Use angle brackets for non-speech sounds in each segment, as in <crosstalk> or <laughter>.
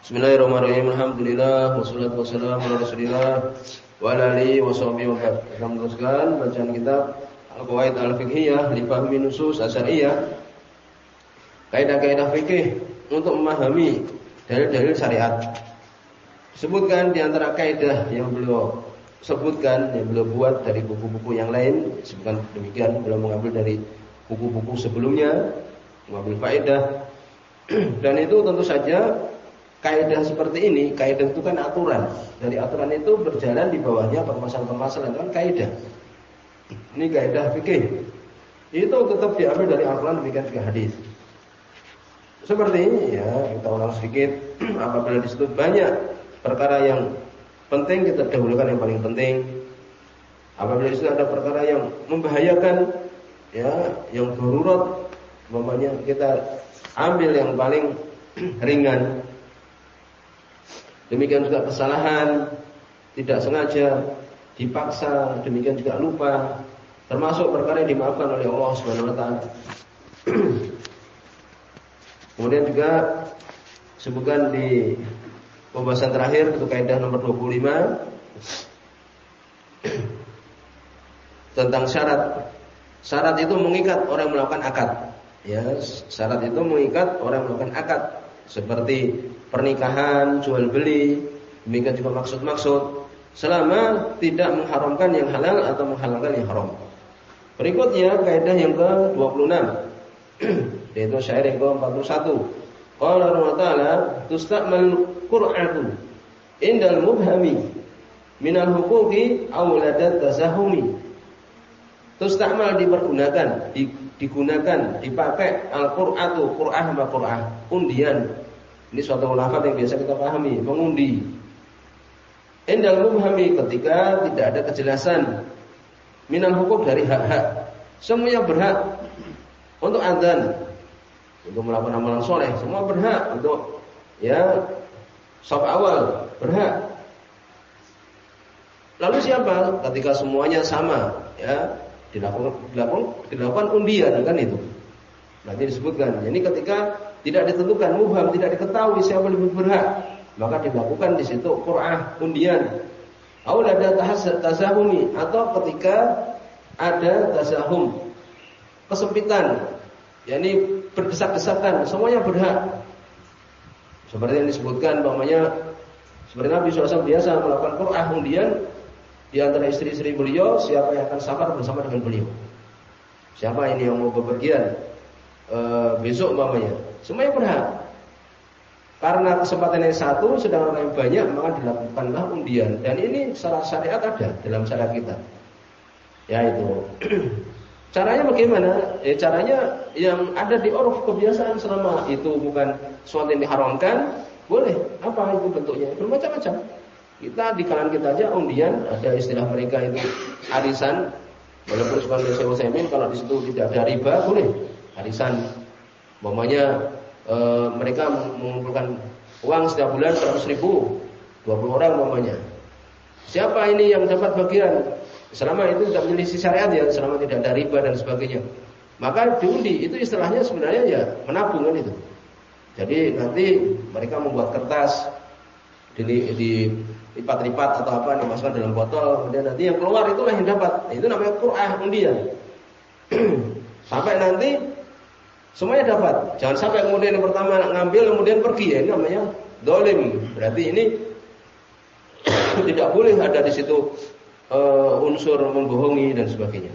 Bismillahirrahmanirrahim. Alhamdulillah wassalatu wassalamu ala Rasulillah wa ala alihi washabihi wa Kita meneruskan bacaan kitab Al-Qawaid Al-Fiqhiyah li fahmi nusus asyariyah. Kaidah-kaidah fikih untuk memahami dalil-dalil syariat. Sebutkan di antara kaidah yang beliau sebutkan yang beliau buat dari buku-buku yang lain, sebutkan demikian beliau mengambil dari buku-buku sebelumnya, mengambil faedah <clears throat> dan itu tentu saja kaidah seperti ini, kaidah itu kan aturan. Dari aturan itu berjalan di bawahnya permasalahan-permasalahan kan kaidah. Ini kaidah fikih. Itu tetap diambil dari Al-Quran demikian juga hadis. Seperti ini ya, kita ulang sedikit <clears throat> apabila disebut banyak perkara yang penting kita dahulukan yang paling penting. Apabila itu ada perkara yang membahayakan ya, yang darurat, umpamanya kita ambil yang paling <clears throat> ringan Demikian juga kesalahan, tidak sengaja, dipaksa, demikian juga lupa, termasuk perkara yang dimaafkan oleh Allah Subhanahu wa taala. <clears throat> Kemudian juga sebutkan di pembahasan terakhir itu kaidah nomor 25 <clears throat> tentang syarat. Syarat itu mengikat orang melakukan akad. Ya, syarat itu mengikat orang melakukan akad seperti pernikahan, jual beli, demikian juga maksud-maksud selama tidak mengharamkan yang halal atau menghalalkan yang haram. Berikutnya kaidah yang ke-26 <clears throat> yaitu syair yang ke-41. Qala Allah Ta'ala tusta'mal qur'atu indal mubhami minal huquqi awladat tazahumi. Tusta'mal dipergunakan, digunakan, dipakai al-qur'atu, qur'ah ma qur'ah, undian ini suatu lafaz yang biasa kita pahami, mengundi. Endal mubhami ketika tidak ada kejelasan minal hukum dari hak-hak. Semuanya berhak untuk adzan, untuk melakukan amalan soleh, semua berhak untuk ya sop awal berhak. Lalu siapa? Ketika semuanya sama, ya dilakukan dilakukan, dilakukan undian kan itu. Nanti disebutkan. Ini ketika tidak ditentukan mubham, tidak diketahui siapa lebih berhak, maka dilakukan di situ Qur'an undian. Aul ada tazahumi atau ketika ada tazahum kesempitan, yakni berdesak-desakan, semuanya berhak. Seperti yang disebutkan bahwanya seperti Nabi SAW biasa melakukan Qur'an undian di antara istri-istri beliau siapa yang akan sabar bersama dengan beliau. Siapa ini yang mau bepergian e, besok umpamanya Semuanya berhak. Karena kesempatan yang satu sedang orang yang banyak maka dilakukanlah undian dan ini secara syariat ada dalam syariat kita. Ya itu. <clears throat> Caranya bagaimana? Ya caranya yang ada di oruf kebiasaan selama itu bukan suatu yang diharamkan, boleh. Apa itu bentuknya? Bermacam-macam. Kita di kalangan kita aja undian ada istilah mereka itu arisan. Walaupun sebagai saya kalau di situ tidak ada riba boleh arisan Umpamanya e, mereka mengumpulkan uang setiap bulan 100 ribu 20 orang umpamanya. Siapa ini yang dapat bagian? Selama itu tidak menyelisih syariat ya, selama tidak ada riba dan sebagainya. Maka diundi itu istilahnya sebenarnya ya menabung kan itu. Jadi nanti mereka membuat kertas di, di lipat-lipat atau apa dimasukkan dalam botol kemudian nanti yang keluar itulah yang dapat. Itu namanya Qur'an undian. <clears throat> Sampai nanti Semuanya dapat. Jangan sampai kemudian yang pertama ngambil kemudian pergi ya ini namanya dolim. Berarti ini <coughs> tidak boleh ada di situ uh, unsur membohongi dan sebagainya.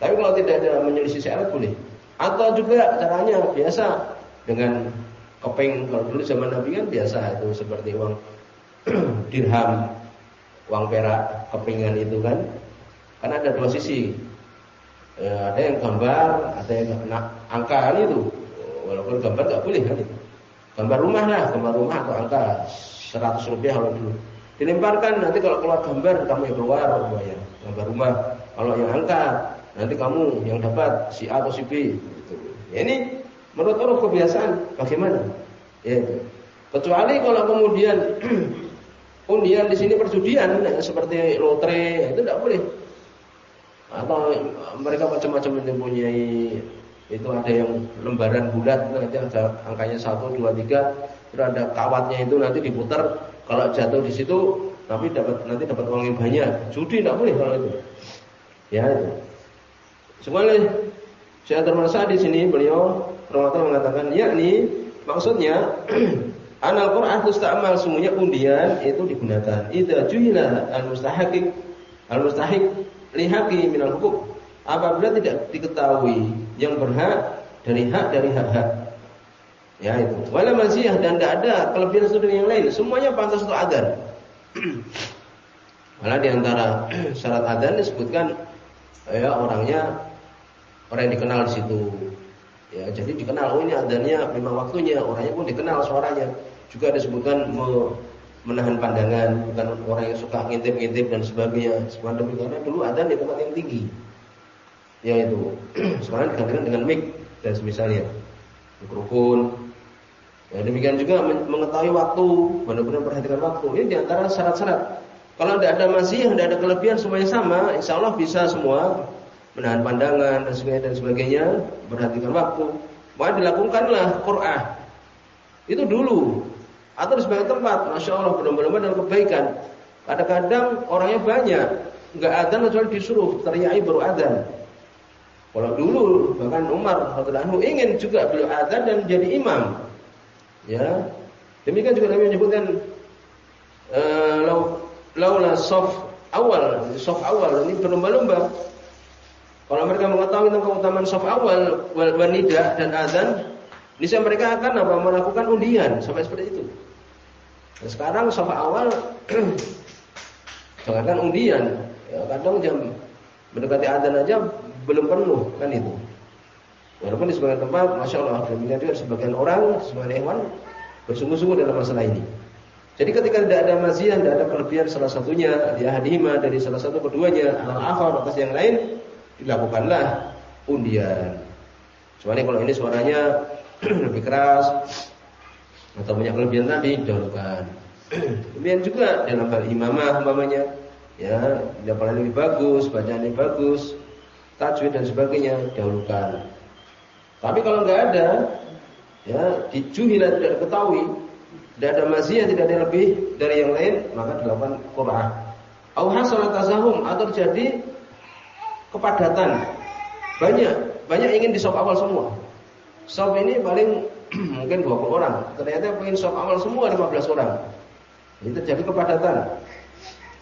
Tapi kalau tidak ada menyelisih syarat boleh. Atau juga caranya biasa dengan keping kalau dulu zaman Nabi kan biasa itu seperti uang <coughs> dirham, uang perak, kepingan itu kan. Karena ada dua sisi. Ya, ada yang gambar, ada yang nak angka itu. Walaupun gambar nggak boleh kan. Gambar rumah lah, gambar rumah atau angka 100 rupiah kalau dulu. Dilemparkan nanti kalau keluar gambar kamu yang keluar ya. Gambar rumah. Kalau yang angka nanti kamu yang dapat si A atau si B. Gitu. Ya, ini menurut orang kebiasaan bagaimana? Ya itu. Kecuali kalau kemudian <clears throat> undian di sini perjudian seperti lotre itu tidak boleh atau mereka macam-macam mempunyai itu ada yang lembaran bulat nanti ada angkanya satu dua tiga terus ada kawatnya itu nanti diputar kalau jatuh di situ tapi dapat nanti dapat uang yang banyak. Judi tidak boleh kalau itu. Ya itu. Semuanya saya termasuk di sini beliau Rasulullah mengatakan yakni maksudnya <clears throat> Anal Quran tusta'mal semuanya undian itu digunakan. Idza juhila al-mustahiq al-mustahiq lihaqi minal hukum apabila tidak diketahui yang berhak dari hak dari hak-hak. Ya itu. Wala masiyah dan tidak ada kelebihan dengan yang lain. Semuanya pantas untuk adzan. Malah <clears throat> di antara <clears throat> syarat adzan disebutkan ya orangnya orang yang dikenal di situ. Ya, jadi dikenal oh ini adzannya memang waktunya, orangnya pun dikenal suaranya. Juga disebutkan menahan pandangan, bukan orang yang suka ngintip-ngintip dan sebagainya. Sebagaimana karena dulu adzan di tempat yang tinggi. Ya itu. <clears throat> Sekarang digantikan dengan mic dan semisalnya. Mikrofon. Ya demikian juga mengetahui waktu benar-benar perhatikan waktu. Ini di antara syarat-syarat. Kalau tidak ada masih tidak ada kelebihan semuanya sama insya Allah bisa semua. Menahan pandangan dan sebagainya dan sebagainya. Perhatikan waktu. Maka dilakukanlah Quran. Itu dulu atau di sebagian tempat masya Allah benar-benar dalam kebaikan kadang-kadang orangnya banyak nggak ada kecuali disuruh teriaki baru ada kalau dulu bahkan Umar radhiyallahu ingin juga beliau adzan dan jadi imam. Ya. Demikian juga Nabi menyebutkan uh, laula awal, sof awal ini berlomba-lomba. Kalau mereka mengetahui tentang keutamaan sof awal, wal wanida dan adzan, niscaya mereka akan apa melakukan undian sampai seperti itu. Nah, sekarang sof awal <clears throat> jangankan undian, ya, kadang jam mendekati adzan aja belum penuh kan itu. Walaupun di sebagian tempat, masya Allah, demikian juga sebagian orang, sebagian hewan bersungguh-sungguh dalam masalah ini. Jadi ketika tidak ada maziah, tidak ada kelebihan salah satunya, dia hadimah dari salah satu keduanya, al akhar atas yang lain, dilakukanlah undian. Kecuali kalau ini suaranya <clears throat> lebih keras atau banyak kelebihan tadi, dahulukan. Kemudian juga dalam hal imamah umpamanya, ya, dapat lebih bagus, bacaan lebih bagus, tajwid dan sebagainya dahulukan. Tapi kalau nggak ada, ya dijuhilah tidak diketahui, tidak ada maziyah, tidak ada lebih dari yang lain, maka dilakukan Quran. Au hasalat tazahum atau terjadi kepadatan. Banyak, banyak ingin di awal semua. Sop ini paling <clears throat> mungkin 20 orang, ternyata ingin sop awal semua 15 orang. Ini terjadi kepadatan.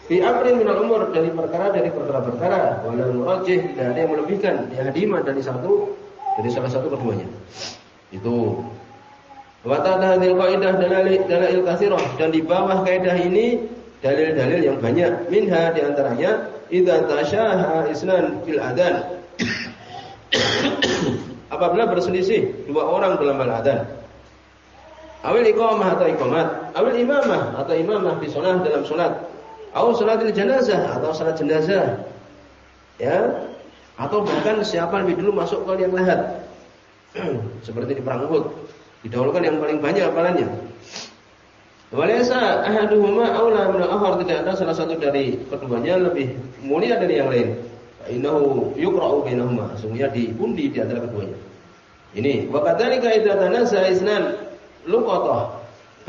Fi amrin minal umur dari perkara dari perkara-perkara. Wala murajih tidak ada yang melebihkan. Ya hadimah dari satu dari salah satu keduanya. Itu. Wa ta'ala hadil qaidah dalil dalil katsirah dan di bawah kaidah ini dalil-dalil yang banyak. Minha di antaranya idza tasyaha isnan fil adan <clears throat> <clears throat> apabila berselisih dua orang dalam hal adan awil iqamah atau iqamat awil imamah atau imamah di salat dalam salat atau salatil jenazah atau salat jenazah. Ya. Atau bahkan siapa lebih dulu masuk ke yang lahat. <clears throat> Seperti di perang Uhud. Didahulukan yang paling banyak apalannya. Walaysa ahaduhuma aula min al tidak ada salah satu dari keduanya lebih mulia dari yang lain. Innahu yuqra'u bainahuma. Sungguhnya diundi di antara keduanya. Ini wa kadzalika idza tanasa isnan luqatah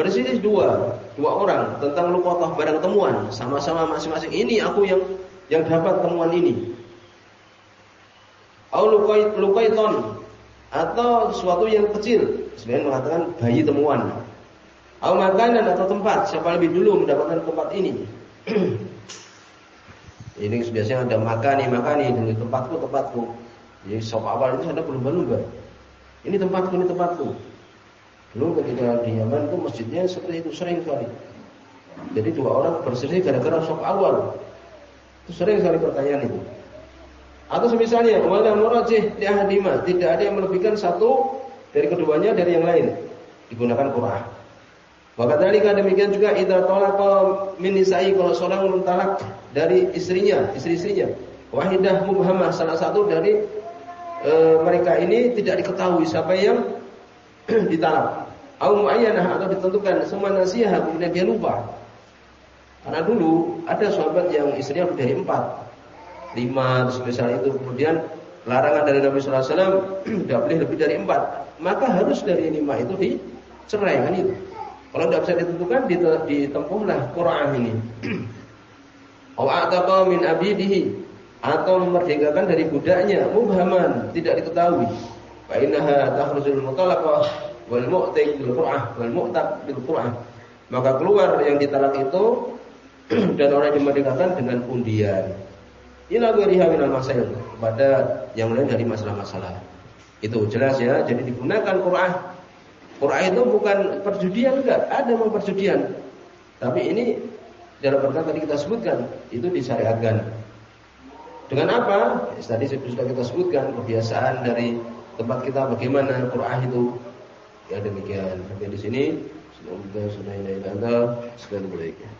Berselisih dua, dua orang tentang lukotoh barang temuan, sama-sama masing-masing. Ini aku yang yang dapat temuan ini. Au lukaiton atau sesuatu yang kecil. Sebenarnya mengatakan bayi temuan. Au makanan atau tempat. Siapa lebih dulu mendapatkan tempat ini? <clears throat> ini biasanya ada makani makani ini tempatku tempatku. Jadi sop awal itu ada belum lumba Ini tempatku ini tempatku. Dulu ketika di Yaman itu masjidnya seperti itu sering sekali. Jadi dua orang berselisih gara-gara sok awal. Itu sering sekali pertanyaan itu. Atau semisalnya wala murajih li ahadima, tidak ada yang melebihkan satu dari keduanya dari yang lain. Digunakan Quran. Maka tadi demikian juga idza talaqa min nisa'i kalau seorang mentalak dari istrinya, istri-istrinya. Wahidah mubhamah salah satu dari e, mereka ini tidak diketahui siapa yang <clears throat> ditalak. Au muayyanah atau ditentukan semua nasihat kemudian dia lupa. Karena dulu ada sahabat yang istrinya lebih dari empat, lima, misalnya itu kemudian larangan dari Nabi Sallallahu Alaihi Wasallam <clears throat> tidak boleh lebih dari empat, maka harus dari lima itu dicerai kan itu. Kalau tidak bisa ditentukan, ditempuhlah Quran ini. <clears throat> Aw min abidihi atau memerdekakan dari budaknya mubhaman tidak diketahui. Fa innaha takhrujul mutalaqah wal mu'tiq bil qur'ah wal mu'taq bil qur'ah. Maka keluar yang ditalak itu <clears throat> dan orang yang dimerdekakan dengan undian. Ila ghairiha minal masail pada yang lain dari masalah-masalah. Itu jelas ya. Jadi digunakan Quran. Quran itu bukan perjudian enggak, ada mau perjudian. Tapi ini dalam perkara tadi kita sebutkan itu disyariatkan. Dengan apa? Ya, tadi sudah kita sebutkan kebiasaan dari tempat kita bagaimana Quran itu. Ya demikian. Sampai di sini. Semoga sudah ini sekali baiknya.